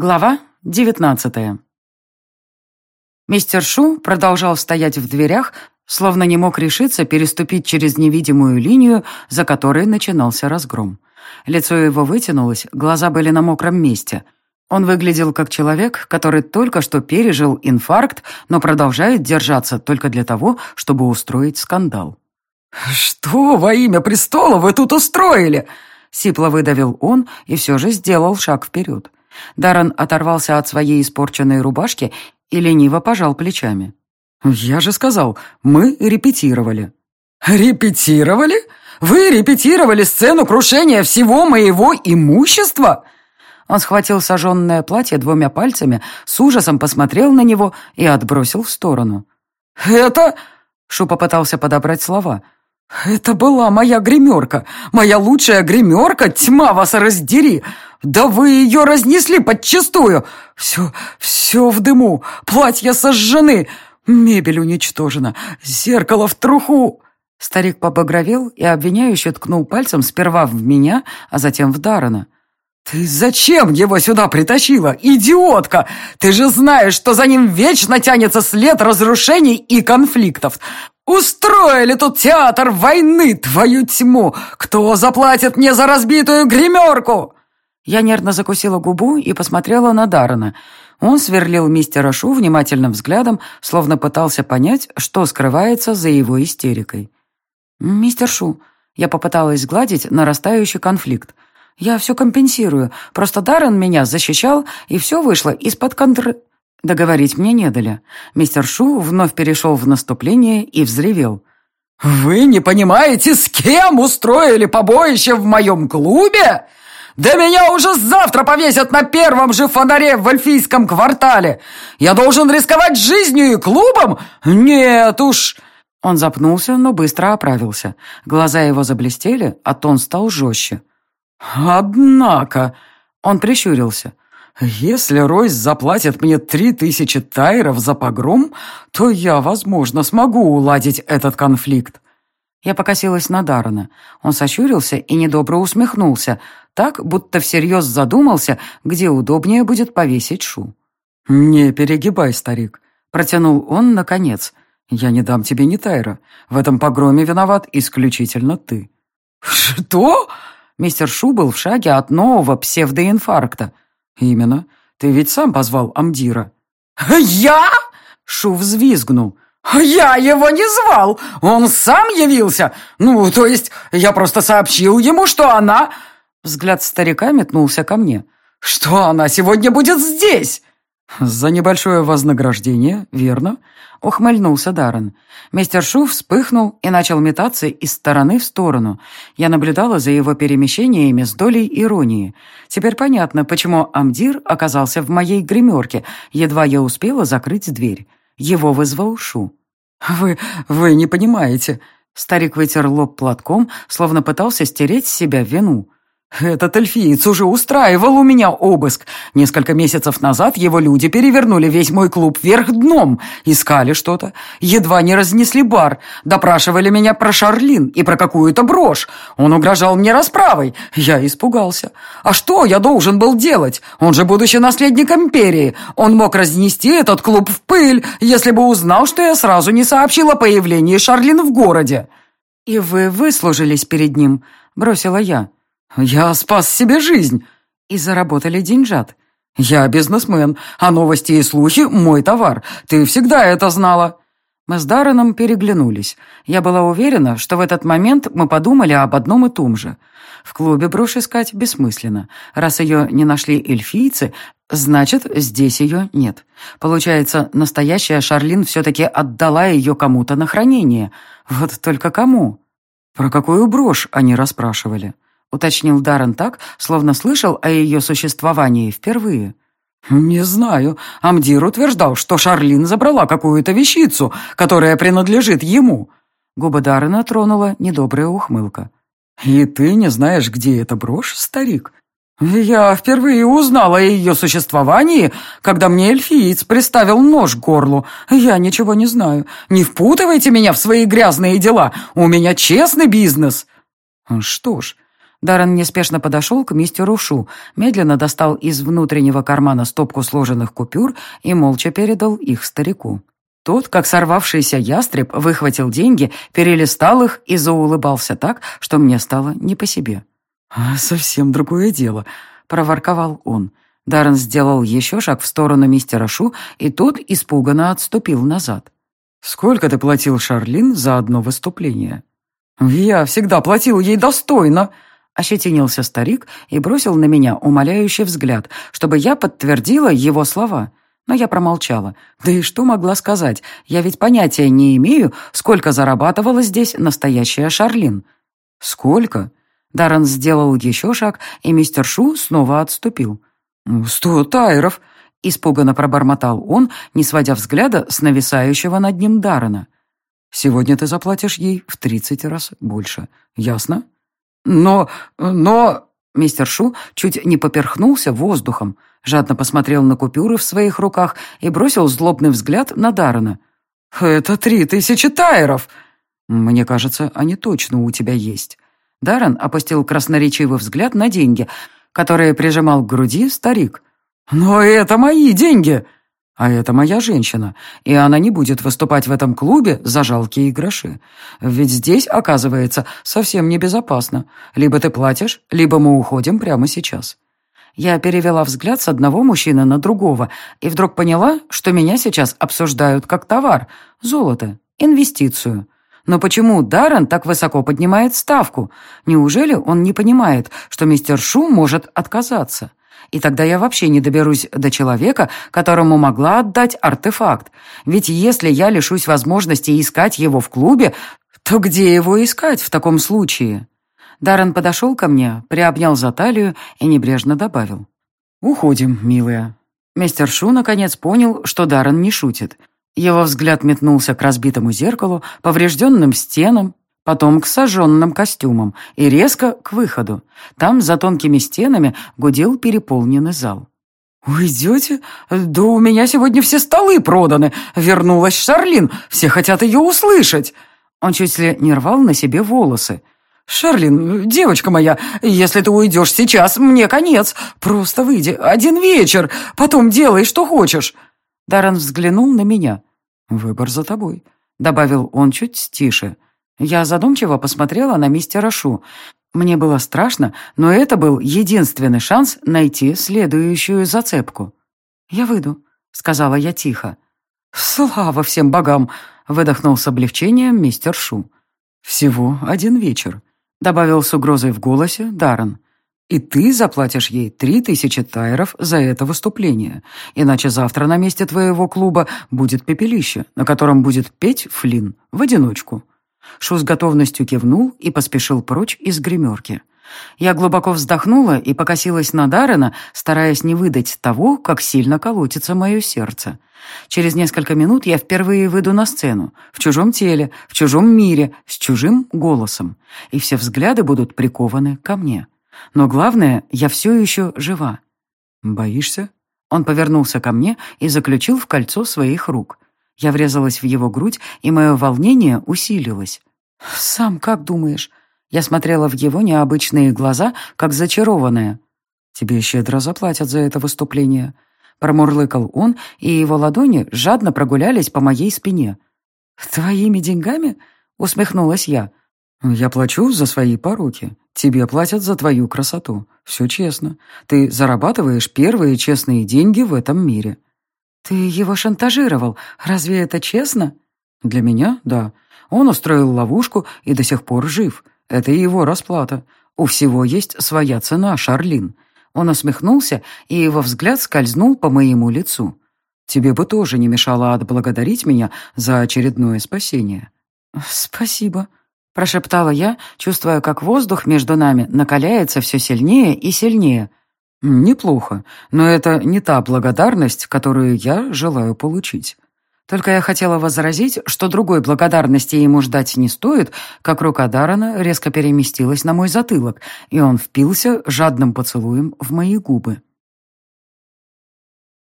Глава девятнадцатая. Мистер Шу продолжал стоять в дверях, словно не мог решиться переступить через невидимую линию, за которой начинался разгром. Лицо его вытянулось, глаза были на мокром месте. Он выглядел как человек, который только что пережил инфаркт, но продолжает держаться только для того, чтобы устроить скандал. «Что во имя престола вы тут устроили?» Сипло выдавил он и все же сделал шаг вперед. Даррен оторвался от своей испорченной рубашки и лениво пожал плечами. «Я же сказал, мы репетировали». «Репетировали? Вы репетировали сцену крушения всего моего имущества?» Он схватил сожженное платье двумя пальцами, с ужасом посмотрел на него и отбросил в сторону. «Это...» — Шу попытался подобрать слова. «Это была моя гримерка, моя лучшая гримерка, тьма вас раздери! Да вы ее разнесли подчистую! Все, все в дыму, платья сожжены, мебель уничтожена, зеркало в труху!» Старик побагровел и обвиняюще ткнул пальцем сперва в меня, а затем в Дарана. «Ты зачем его сюда притащила, идиотка? Ты же знаешь, что за ним вечно тянется след разрушений и конфликтов. Устроили тут театр войны, твою тьму! Кто заплатит мне за разбитую гримерку?» Я нервно закусила губу и посмотрела на Даррена. Он сверлил мистера Шу внимательным взглядом, словно пытался понять, что скрывается за его истерикой. «Мистер Шу», я попыталась сгладить нарастающий конфликт. «Я все компенсирую. Просто Даррен меня защищал, и все вышло из-под контр...» Договорить мне не дали. Мистер Шу вновь перешел в наступление и взревел. «Вы не понимаете, с кем устроили побоище в моем клубе? Да меня уже завтра повесят на первом же фонаре в Альфийском квартале! Я должен рисковать жизнью и клубом? Нет уж!» Он запнулся, но быстро оправился. Глаза его заблестели, а тон стал жестче. «Однако...» Он прищурился. «Если Ройс заплатит мне три тысячи тайров за погром, то я, возможно, смогу уладить этот конфликт». Я покосилась на Даррена. Он сощурился и недобро усмехнулся, так, будто всерьез задумался, где удобнее будет повесить Шу. «Не перегибай, старик», — протянул он наконец. «Я не дам тебе ни тайра. В этом погроме виноват исключительно ты». «Что?» Мистер Шу был в шаге от нового псевдоинфаркта. «Именно. Ты ведь сам позвал Амдира». «Я?» Шу взвизгнул. «Я его не звал! Он сам явился! Ну, то есть, я просто сообщил ему, что она...» Взгляд старика метнулся ко мне. «Что она сегодня будет здесь?» «За небольшое вознаграждение, верно?» — ухмыльнулся Даррен. Мистер Шу вспыхнул и начал метаться из стороны в сторону. Я наблюдала за его перемещениями с долей иронии. Теперь понятно, почему Амдир оказался в моей гримерке, едва я успела закрыть дверь. Его вызвал Шу. «Вы... вы не понимаете...» Старик вытер лоб платком, словно пытался стереть с себя вину. «Этот эльфиец уже устраивал у меня обыск. Несколько месяцев назад его люди перевернули весь мой клуб вверх дном, искали что-то, едва не разнесли бар, допрашивали меня про Шарлин и про какую-то брошь. Он угрожал мне расправой. Я испугался. А что я должен был делать? Он же будущий наследник империи. Он мог разнести этот клуб в пыль, если бы узнал, что я сразу не сообщил о появлении Шарлин в городе». «И вы выслужились перед ним», — бросила я. «Я спас себе жизнь!» «И заработали деньжат». «Я бизнесмен, а новости и слухи — мой товар. Ты всегда это знала». Мы с Дарреном переглянулись. Я была уверена, что в этот момент мы подумали об одном и том же. В клубе брошь искать бессмысленно. Раз ее не нашли эльфийцы, значит, здесь ее нет. Получается, настоящая Шарлин все-таки отдала ее кому-то на хранение. Вот только кому? Про какую брошь они расспрашивали? — уточнил Даррен так, словно слышал о ее существовании впервые. «Не знаю. Амдир утверждал, что Шарлин забрала какую-то вещицу, которая принадлежит ему». Губы Даррена тронула недобрая ухмылка. «И ты не знаешь, где эта брошь, старик?» «Я впервые узнала о ее существовании, когда мне эльфиец приставил нож к горлу. Я ничего не знаю. Не впутывайте меня в свои грязные дела. У меня честный бизнес». «Что ж, Даррен неспешно подошел к мистеру Шу, медленно достал из внутреннего кармана стопку сложенных купюр и молча передал их старику. Тот, как сорвавшийся ястреб, выхватил деньги, перелистал их и заулыбался так, что мне стало не по себе. «А совсем другое дело», — проворковал он. Даррен сделал еще шаг в сторону мистера Шу, и тот испуганно отступил назад. «Сколько ты платил Шарлин за одно выступление?» «Я всегда платил ей достойно», — ощетинился старик и бросил на меня умоляющий взгляд, чтобы я подтвердила его слова. Но я промолчала. Да и что могла сказать? Я ведь понятия не имею, сколько зарабатывала здесь настоящая Шарлин. «Сколько?» Даррен сделал еще шаг, и мистер Шу снова отступил. «Сто тайров!» — испуганно пробормотал он, не сводя взгляда с нависающего над ним Даррена. «Сегодня ты заплатишь ей в тридцать раз больше. Ясно?» «Но... но...» Мистер Шу чуть не поперхнулся воздухом, жадно посмотрел на купюры в своих руках и бросил злобный взгляд на Даррена. «Это три тысячи тайров!» «Мне кажется, они точно у тебя есть». Даррен опустил красноречивый взгляд на деньги, которые прижимал к груди старик. «Но это мои деньги!» А это моя женщина, и она не будет выступать в этом клубе за жалкие гроши. Ведь здесь, оказывается, совсем небезопасно. Либо ты платишь, либо мы уходим прямо сейчас. Я перевела взгляд с одного мужчины на другого и вдруг поняла, что меня сейчас обсуждают как товар, золото, инвестицию. Но почему Даррен так высоко поднимает ставку? Неужели он не понимает, что мистер Шу может отказаться? И тогда я вообще не доберусь до человека, которому могла отдать артефакт. Ведь если я лишусь возможности искать его в клубе, то где его искать в таком случае? Даррен подошел ко мне, приобнял за талию и небрежно добавил. «Уходим, милая». Мистер Шу наконец понял, что Даррен не шутит. Его взгляд метнулся к разбитому зеркалу, поврежденным стенам, потом к сожженным костюмам и резко к выходу. Там, за тонкими стенами, гудел переполненный зал. «Уйдете? Да у меня сегодня все столы проданы. Вернулась Шарлин. Все хотят ее услышать». Он чуть ли не рвал на себе волосы. «Шарлин, девочка моя, если ты уйдешь сейчас, мне конец. Просто выйди. Один вечер. Потом делай, что хочешь». Даррен взглянул на меня. «Выбор за тобой», — добавил он чуть тише. Я задумчиво посмотрела на мистера Шу. Мне было страшно, но это был единственный шанс найти следующую зацепку. «Я выйду», — сказала я тихо. «Слава всем богам!» — выдохнул с облегчением мистер Шу. «Всего один вечер», — добавил с угрозой в голосе Даррен. «И ты заплатишь ей три тысячи тайров за это выступление, иначе завтра на месте твоего клуба будет пепелище, на котором будет петь Флинн в одиночку». Шу с готовностью кивнул и поспешил прочь из гримерки. Я глубоко вздохнула и покосилась на Даррена, стараясь не выдать того, как сильно колотится мое сердце. Через несколько минут я впервые выйду на сцену, в чужом теле, в чужом мире, с чужим голосом, и все взгляды будут прикованы ко мне. Но главное, я все еще жива. «Боишься?» Он повернулся ко мне и заключил в кольцо своих рук. Я врезалась в его грудь, и мое волнение усилилось. «Сам как думаешь?» Я смотрела в его необычные глаза, как зачарованная. «Тебе щедро заплатят за это выступление», — промурлыкал он, и его ладони жадно прогулялись по моей спине. «Твоими деньгами?» — усмехнулась я. «Я плачу за свои пороки. Тебе платят за твою красоту. Все честно. Ты зарабатываешь первые честные деньги в этом мире». «Ты его шантажировал. Разве это честно?» «Для меня — да. Он устроил ловушку и до сих пор жив. Это его расплата. У всего есть своя цена, Шарлин». Он усмехнулся, и его взгляд скользнул по моему лицу. «Тебе бы тоже не мешало отблагодарить меня за очередное спасение». «Спасибо», — прошептала я, чувствуя, как воздух между нами накаляется все сильнее и сильнее. «Неплохо, но это не та благодарность, которую я желаю получить». Только я хотела возразить, что другой благодарности ему ждать не стоит, как рука Дарана резко переместилась на мой затылок, и он впился жадным поцелуем в мои губы.